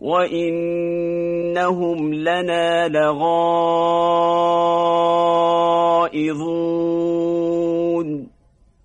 وإنهم لنا لغائظون